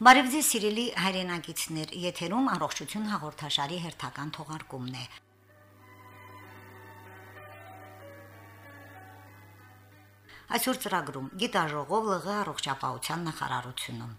Բարև ձեզ սիրելի հայրենակիցներ, եթերում առողջություն հաղորդաշարի հերթական թողարկումն է։ Այսօր ծրագրում գիտաժողով ԼՂ առողջապահության նախարարությունում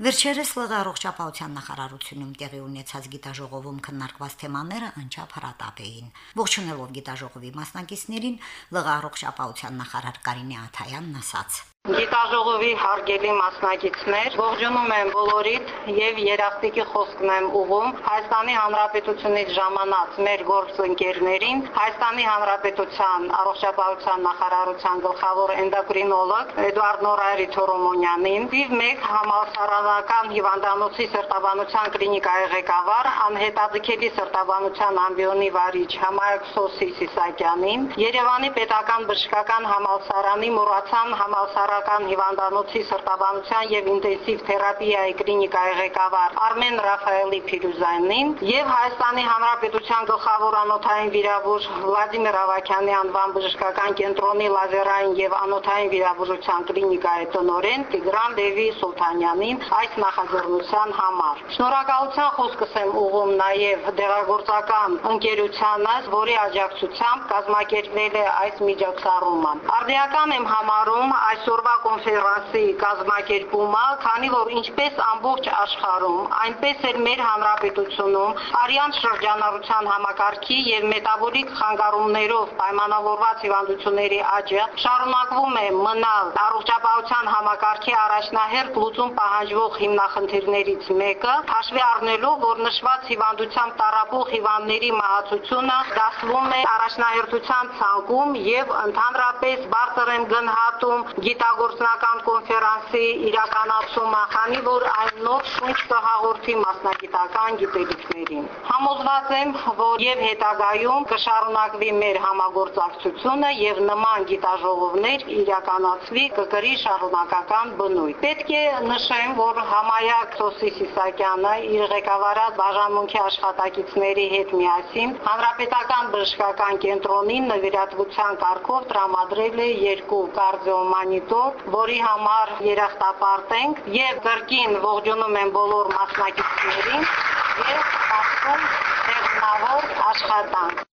Վերջերս ԼՂ առողջապահության նախարարությունում տեղի ունեցած գիտաժողովում քննարկված թեմաները անչափ հրատապ էին։ Ողջունելով գիտաժողովի մասնակիցներին ԼՂ առողջապահության նախարար Կարինե Աթայանն ասաց. Գիտաժողովի հարգելի մասնակիցներ, ողջունում եմ բոլորիդ եւ երախտիկի խոսքն եմ ուղում Հայաստանի Հանրապետությունից ժամանած մեր գործընկերներին, Հայաստանի Հանրապետության առողջապահության նախարարության գլխավոր էնդոկրինոլոգ Էդուարդ Նորայրի Թորոմոնյանին, եւ մեկ համալսարանական հիվանդանոցի սրտաբանության կլինիկայի ղեկավար, անհետաձգելի սրտաբանության ամբիոնի վարիչ Համայակ Սիսակյանին, Երևանի Պետական Բժշկական Համալսարանի Մուրացան համալսարանի Սարական հիվանդանոցի սրտաբանության եւ ինտենսիվ թերապիայի կլինիկայի ղեկավար Արմեն Ռաֆայելի Փիրուզյանին եւ Հայաստանի Հանրապետության գլխավոր անոթային վիրաբույժ Վլադիմիր Ավակյանի անվան բժշկական կենտրոնի լազերային եւ անոթային վիրաբուժության կլինիկայի տնօրեն Տիգրան Լևի Սուլթանյանին այս նախաձեռնության համար։ Շնորհակալության խոսքս եմ ուղում նաեւ դեղագործական ընկերությանը, որի աջակցությամբ կազմակերպվել է այս միջոցառումը։ Արդիական եմ համարում այսօր օրվա կոնֆերանսի կազմակերպումը, քանի որ ինչպես ամբողջ աշխարհում, այնպես էլ մեր հանրապետությունում արյան շրջանառության համակարգի եւ մետաբոլիկ խանգարումներով պայմանավորված հիվանդությունների աճը շարունակվում է մնալ առողջապահության համակարգի առաջնահերթ լուծում պահանջվող հիմնախնդիրներից մեկը, հաշվի առնելով, որ նշված հիվանդությամբ տարապող հիվանդների մահացությունը դասվում է առաջնահերթության ցանկում եւ ընդհանրապես բարձր են գնահատում գիտա ստեղծագործնական կոնֆերանսի իրականացումը, քանի որ այն նոր շունչ կհաղորդի մասնագիտական գիտելիքներին։ Համոզված եմ, որ եւ հետագայում կշարունակվի մեր համագործակցությունը եւ նման գիտաժողովներ իրականացվի կկրի շարունակական բնույթ։ Պետք է նշեմ, որ Համայակ Սոսի Սիսակյանը իր ղեկավարած բաժանմունքի աշխատակիցների հետ միասին Հանրապետական բժշկական կենտրոնին նվիրատվության կարգով տրամադրել է երկու կարդիոմանիտոր ոլորտ, որի համար երախտապարտ ենք եւ կրկին ողջունում եմ բոլոր մասնակիցներին եւ ասում տեխնավոր աշխատանք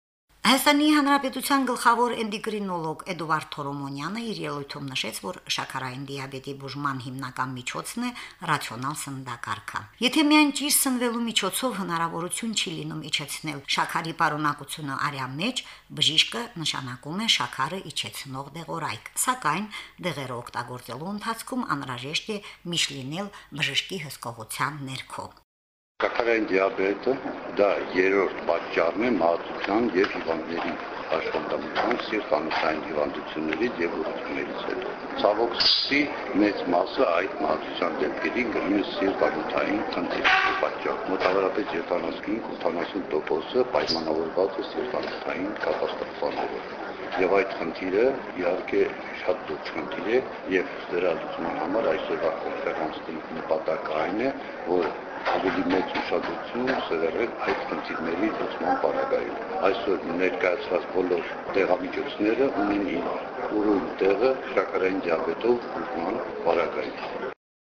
Հայաստանի Հանրապետության գլխավոր էնդոկրինոլոգ Էդուարդ Թորոմոնյանը իր ելույթում նշեց, որ շաքարային դիաբետի բուժման հիմնական միջոցն է ռացիոնալ սննդակարգը։ Եթե միայն ճիշտ սնվելու միջոցով հնարավորություն չի լինում իջեցնել շաքարի պարունակությունը արյան մեջ, բժիշկը նշանակում է շաքարը իջեցնող դեղորայք։ Սակայն դեղերը օգտագործելու ընթացքում անհրաժեշտ է միշտ լինել բժշկի հսկողության ներքո։ Շաքարային դիաբետը դա երրորդ պատճառն է մահացության եւ հիվանդների աշխատանքության սիրտանոթային հիվանդություններից եւ ուռուցքներից հետո։ Ցավոք սրտի մեծ մասը այդ մահացության դեպքերի գրում է սիրտանոթային խնդիրների պատճառ։ Մոտավորապես 70-80%-ը պայմանավորված է սիրտանոթային կատաստրոֆաներով եւ այդ խնդիրը իհարկե շատ դուրս խնդիր է եւ դրա լուծման համար այսօրվա կոնֆերանսի նպատակը այն է որ ավելի մեծ ուշադրություն սերել այդ խնդիրների լուծման պարագայում։ Այսօր ներկայացված բոլոր տեղամիջոցները ունեն ուրույն տեղը շաքարային դիաբետով լուծման պարագայում։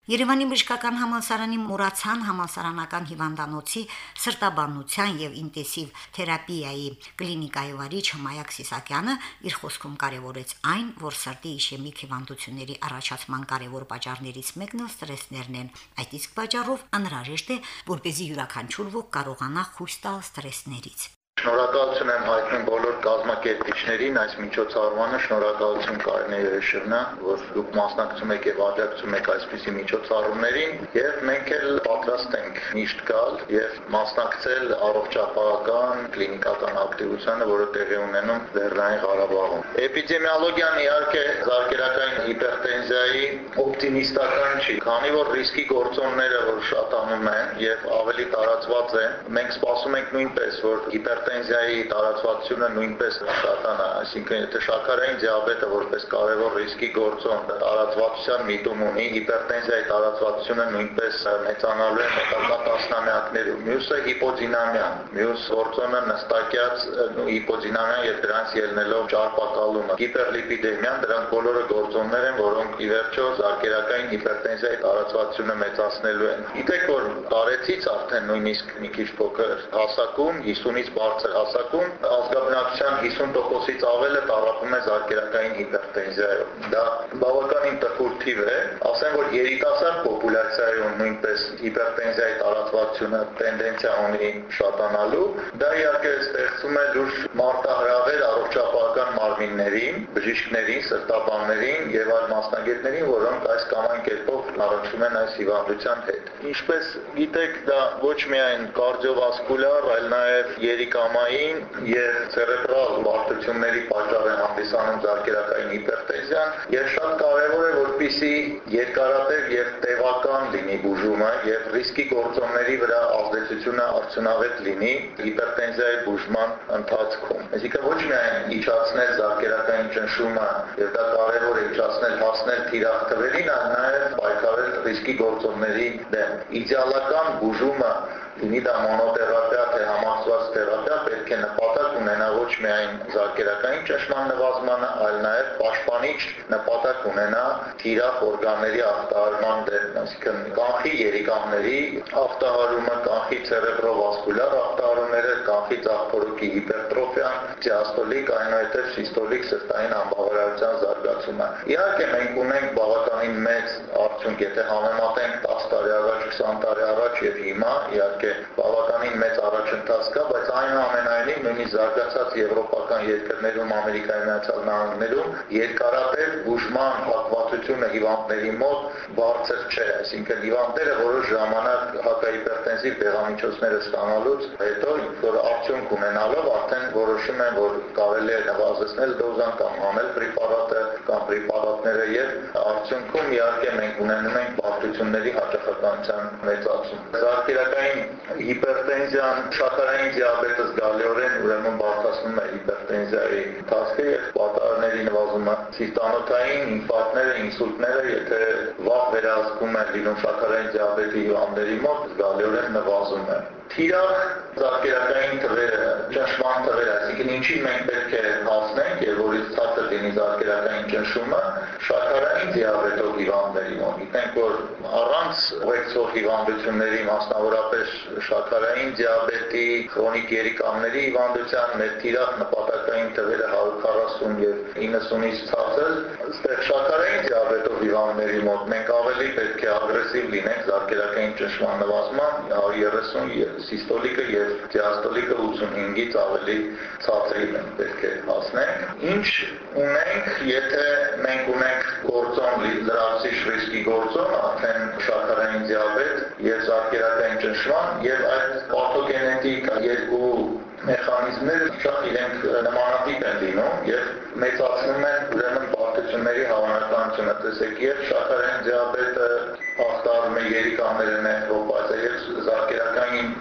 Երևանի բժշկական համալսարանի Մուրացան համալսարանական հիվանդանոցի սրտաբանության եւ ինտենսիվ թերապիայի կլինիկայի վարիչ Մայակ Սիսակյանը իր խոսքում կարևորեց այն, որ սրտի իշեմիկ հիվանդությունների առաջացման կարևոր պատճառներից մեկն ստրեսներն են։ Այդ իսկ պատճառով անհրաժեշտ է, որպեսզի յուրաքանչյուր ոք կարողանա խույս տալ ստրեսներից։ Շնորհակալություն եմ հայտնում բոլոր կազմակերպիչներին այս միջոցառմանը, շնորհակալություն Կարինե Երեշևնա, որ դուք մասնակցում եք եւ աջակցում եք այսպիսի միջոցառումներին, եւ մենք էլ պատրաստ ենք միշտ գալ եւ մասնակցել առողջապահական կլինիկական ակտիվությանը, որը տեղի ունենում Լեռնային Ղարաբաղում։ Էպիդեմիոլոգիան իհարկե զարգերակային հիպերտենզիայի օպտիմիստական չի, քանի որ ռիսկի գործոնները որ շատանում են եւ ավելի տարածված են, մենք սպասում ենք նույնպես, որ հիպերտ հիպերտենզիայի տարածվածությունը նույնպես շատանա, այսինքն եթե շաքարային դիաբետը որպես կարևոր ռիսկի գործոն տարածվածության միտում ունի, հիպերտենզիայի տարածվածությունը նույնպես մեծանալու է հետագա տասնամյակներում։ Մյուսը հիպոդինամիան, մյուս գործոնը նստակյաց հիպոդինամիան եւ դրանց ելնելով ճարպակալումը։ Հիպերլիպիդեմիան դրանք բոլորը գործոններ են, որոնք ի վերջո զարկերակային հիպերտենզիայի տարածվածությունը մեծացնելու են։ Գիտեք, որ տարեցից արդեն նույնիսկ մի քիչ փոքր հասակում, 50-ից բարձր հասակում ազգաբնակության 50%-ից ավելը տարապում է զարկերակային հիպերտենզիայով։ Դա բավականին թիվ է, ասեմ, որ երիտասարդ պոպուլյացիայում նույնպես հիպերտենզիայի տարածվածությունը տենդենսիա ունի շատանալու։ Դա իհարկե ստեղծում է լուրջ մարտահրավեր առողջապահական մարմիններին, բժիշկներին, սրտաբաններին եւ այլ մասնագետներին, որոնք այս կամ այն կերպով առնչվում են այս հիվանդության հետ։ Ինչպես գիտեք, դա ոչ միայն կարդիովասկուլար, այլ նաեւ երիկամային եւ ցերեբրալ բարդությունների պատճառ է հանդիսանում զարկերակային հիպերտենզիան եւ շատ կարեւոր է որպիսի երկարատև եւ տևական լինի բուժումը եւ ռիսկի գործոնների վրա ազդեցությունը արդյունավետ լինի հիպերտենզիայի բուժման ընթացքում։ Այսինքն ոչ միայն իջացնել զարկերակային ճնշումը եւ դա կարեւոր է իջացնել հասնել թիրախ թվերին, այլ նաեւ պայքարել ռիսկի գործոնների դեմ։ Իդեալական բուժումը լինի դա մոնոթերապիա թե համակցված թերապիա պետք է ունենա ոչ միայն զարկերակային ճնշման նվազմանը, այլ նաև պաշտպանիչ նպատակ ունենա թիրախ օրգանների ախտահարման դեմ, այսինքն կանխի երիկամների ախտահարումը, կանխի ցերեբրովասկուլար ախտահարումները, կանխի ծաղկորոքի հիպերտրոֆիան, դիաստոլիկ, այնուհետև սիստոլիկ սրտային անբավարարության զարգացումը։ Իհարկե մենք ունենք բավականին արդյունք, եթե համեմատենք 10 տարի առաջ, 20 տարի առաջ եւ հիմա, իհարկե բավականին մեծ առաջընթաց կա, բայց այնուամենայնիվ նույնիսկ զարգացած եվրոպական երկրներում, Ամերիկայի Միացյալ Նահանգներում երկարատև բուժման հակվածությունը հիվանդների մոտ բարձր չէ, այսինքն հիվանդները որոշ ժամանակ հակահիպերտենսիվ դեղամիջոցները ստանալուց հետո որ արդյունք ունենալով արդեն որոշում են, որ կարելի է նվազեցնել դոզան կամ հանել պրեպարատը կամ պրեպարատները եւ արդյունքում իհարկե մենք ունենում ենք բարդությունների հաճախականության մեծացում։ Զարկերակային հիպերտենզիան, շաքարային դիաբետը զգալիորեն ուրեմն բարձրացնում է հիպերտենզիայի տասը եւ պատահարների նվազումը։ Սիրտանոթային ինֆարկտները, ինսուլտները, եթե վաղ վերահսկում են լինում շաքարային դիաբետի հիվանդների մոտ, զգալիորեն նվազում է թիրախ զարկերակային թվերը, ճնշման թվերը, այսինքն ինչի մենք պետք է հասնենք եւ որից ցածր լինի զարկերակային ճնշումը, շաքարային դիաբետով հիվանդների մոտ։ Գիտենք, որ առանց ուղեկցող հիվանդությունների, մասնավորապես շաքարային դիաբետի, քրոնիկ երիկամների հիվանդության մեր թիրախ նպատակային թվերը 140 եւ 90-ից ցածր, այստեղ շաքարային դիաբետով հիվանդների մոտ մենք ավելի պետք է ագրեսիվ լինենք զարկերակային ճնշման նվազման 130 սիստոլիկը եւ դիաստոլիկը 85-ից ավելի ցածրի մենք պետք է հասնենք։ Ինչ ունենք, եթե մենք ունենք գործոն լրացիչ ռիսկի գործոն, արդեն շաքարային դիաբետ եւ զարկերակային ճնշման եւ այդ պաթոգենետիկ երկու մեխանիզմները շատ իրենք նմանատիպ են լինում եւ մեծացնում են ուրեմն բարդությունների հավանականությունը։ Տեսեք, երբ շաքարային դիաբետը ախտարում է երիկաները նեֆրոպաթիա եւ զարկերակային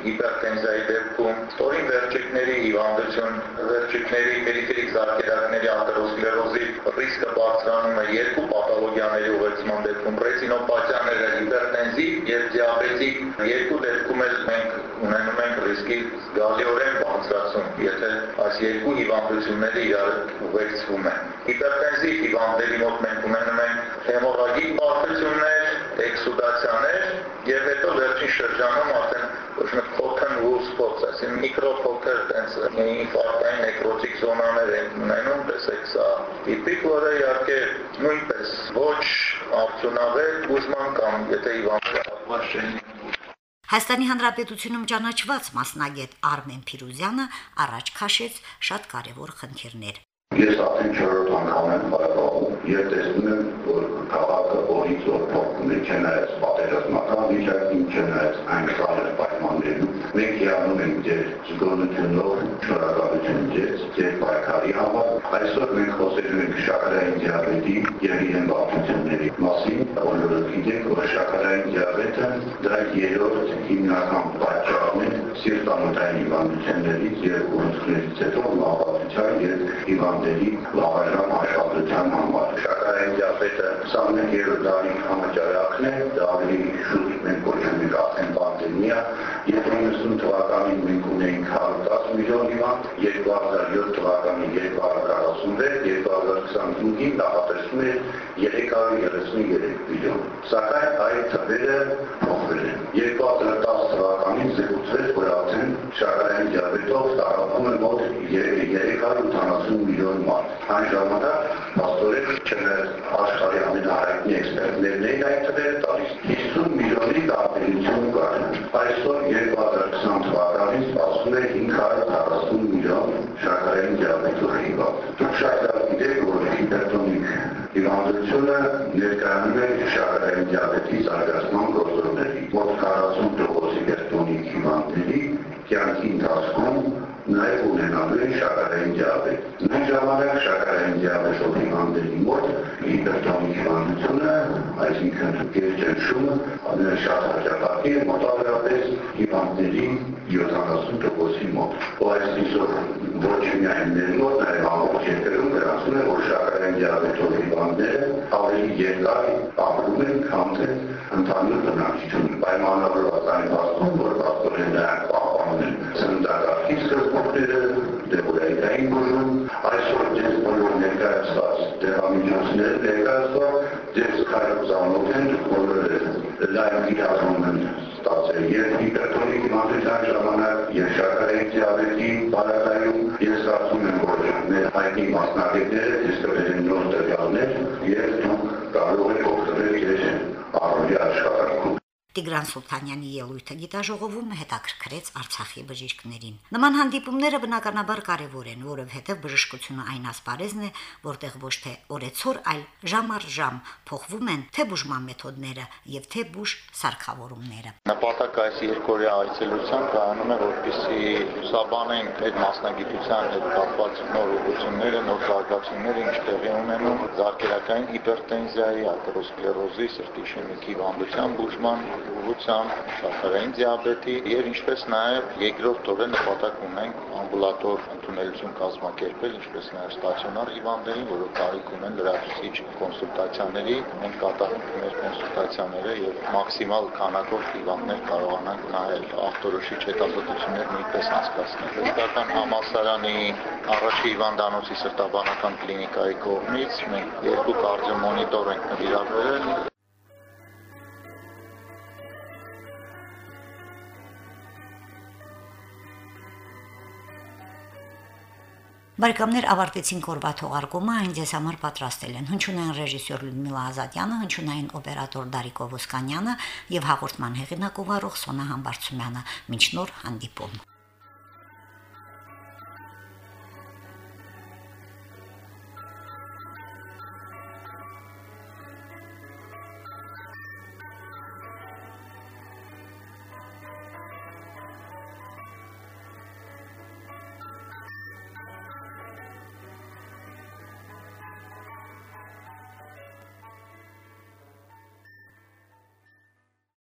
հիպերտենզիայի դեպքում ստորին վերջիկների հիվանդություն, վերջիկների պերիֆերիկ զարկերակների ատերոսկլերոզի ռիսկը բարձրանում է երկու պաթոլոգիաների ուղեկցման դեպքում ռետինոպաթիաները հիպերտենզիվ եւ դիաբետիկ երկու դեպքում էլ մենք ունենում ենք ռիսկի զգալիորեն բարձրացում, եթե այս երկու հիվանդությունները իրար ուղեկցվում են։ Հիպերտենզիվ հիվանդների մոտ մենք ունենում ենք հեմորագիկ բարդություններ, էքսուդացիաներ եւ հետո վերջին շրջանում արդեն ոչ մի փոքր wool spots, այսինքն միկրոփոքր տենց ինֆարկտային նեկրոտիկ զոնաներ են ունենում, տեսեք սա տիպիկ, որը իհարկե նույնպես ոչ արդյունավետ բուժման կամ եթե հիվանդը հատված չեն Հայաստանի Հանրապետությունում ճանաչված մասնագետ Արմեն Փիրուզյանը առաջ քաշեց շատ կարևոր խնդիրներ։ Ես արդեն 4-րդ անգամ եմ Եւ տեսնում եմ, որ քաղաքը օրից օր փոխվում է, չնայած պատերազմական վիճակին, չնայած այն սարը պայմաններում։ Մենք հիանում ենք ձեր զգոնությունով, շնորհակալություն ձեզ, ձեր պայքարի համար։ Այսօր մենք խոսելու ենք շաքարային դիաբետի եւ իրեն բարդությունների մասին։ Բոլորը գիտեք, որ շաքարային դիաբետը դա երրորդ հիմնական պատճառն է սիրտ ծանոթային հիվանդություններից եւ ուռուցքներից հետո մահացության եւ հիվանդերի լավաժան աշխատության համար։ Շաքարային դիաբետը 21-րդ դարի համաճարակն է, դա ավելի շուտ մենք կոչում ենք արդեն պանդեմիա, 90 թվականին մենք ունեինք 110 միլիոն հիվանդ, 2007 թվականին 246, 2025-ին նախատեսվում է 333 միլիոն։ Սակայն այդ թվերը փոխվել են։ 2010 թվականին զեկուցվեց, որ արդեն շաքարային դիաբետով տարապում է մոտ 380 միլիոն մարդ։ Այն ժամանակ աստորեն չներ աշխարհի ամենահայտնի էքսպերտներն էին այդ թվերը տալիս 50 միլիոնի տարբերություն կար։ շաքարային դիաբետի զարգացման այսինքն գերճնշումը շատ հաճախակի է մոտավորապես հիվանդների 70%-ի մոտ։ Ու այսինքն ոչ միայն մեր մոտ, նաև ամբողջ երկրում դրանցում է, որ շաքարային դիաբետով հիվանդները ավելի երկար ապրում են, քան թե ընդհանուր բնակչությունը։ Պայմանավորված այն փաստում, որ պաստորեն նրանք պահպանում են սննդակարգի սկզբունքները, դեպորայտային բուժում, այսօր քայլուզանոթ են բոլորը լայն իրազում են ստացել եւ հիպերտոնիկ հիվանդության ժամանակ եւ շաքարային դիաբետի բարակայում ես կարծում եմ որ մեր հայտնի մասնագետները դիսկրետ են նոր տվյալներ եւ դուք կարող եք օգտվել աշխատանքում Տիգրան Սուլթանյանի ելույթը գիտաժողովում հետաքրքրեց Արցախի բժիշկներին։ Նման հանդիպումները բնականաբար կարևոր են, որովհետև բժշկությունը այն ասպարեզն է, որտեղ ոչ թե օրեցօր, այլ ժամ առ ժամ փոխվում են թե բուժման մեթոդները եւ թե բուժ սարքավորումները։ Նպատակը այս երկօրյա այցելության կայանում է, որպեսզի սաբանեն այդ մասնագիտության հետ կապված նոր ուղղությունները, նոր զարգացումները, ինչ տեղի ունենում զարգերակային հիպերտենզիայի, ատերոսկլերոզի, սրտի իշեմիկ հիվանդության բուժման ուղղությամբ, շաքարային դիաբետի եւ ինչպես նաեւ երկրորդ օրը նպատակ ունենք ամբուլատոր ընդունելություն կազմակերպել, ինչպես նաեւ ստացիոնար հիվանդներին, որոնք կարիք ունեն լրացուցիչ կոնսուլտացիաների, մենք կատարենք մեր կոնսուլտացիաները եւ մաքսիմալ քանակով հիվանդներ կարողանանք նայել ախտորոշիչ հետազոտություններ նույնպես անցկացնել։ Պետական համալսարանի առաջի հիվանդանոցի սրտաբանական կլինիկայի կողմից մենք երկու կարդիոմոնիտոր ենք նվիրաբերել Բարեկամներ ավարտեցին կորբա թողարկումը, այն ձեզ համար պատրաստել են հնչյունային ռեժիսոր Լյուդմիլա Ազատյանը, հնչյունային օպերատոր Դարիկ Օվոսկանյանը եւ հաղորդման հեղինակ ով Սոնա Համբարձումյանը։ Մինչ նոր հանդիպում։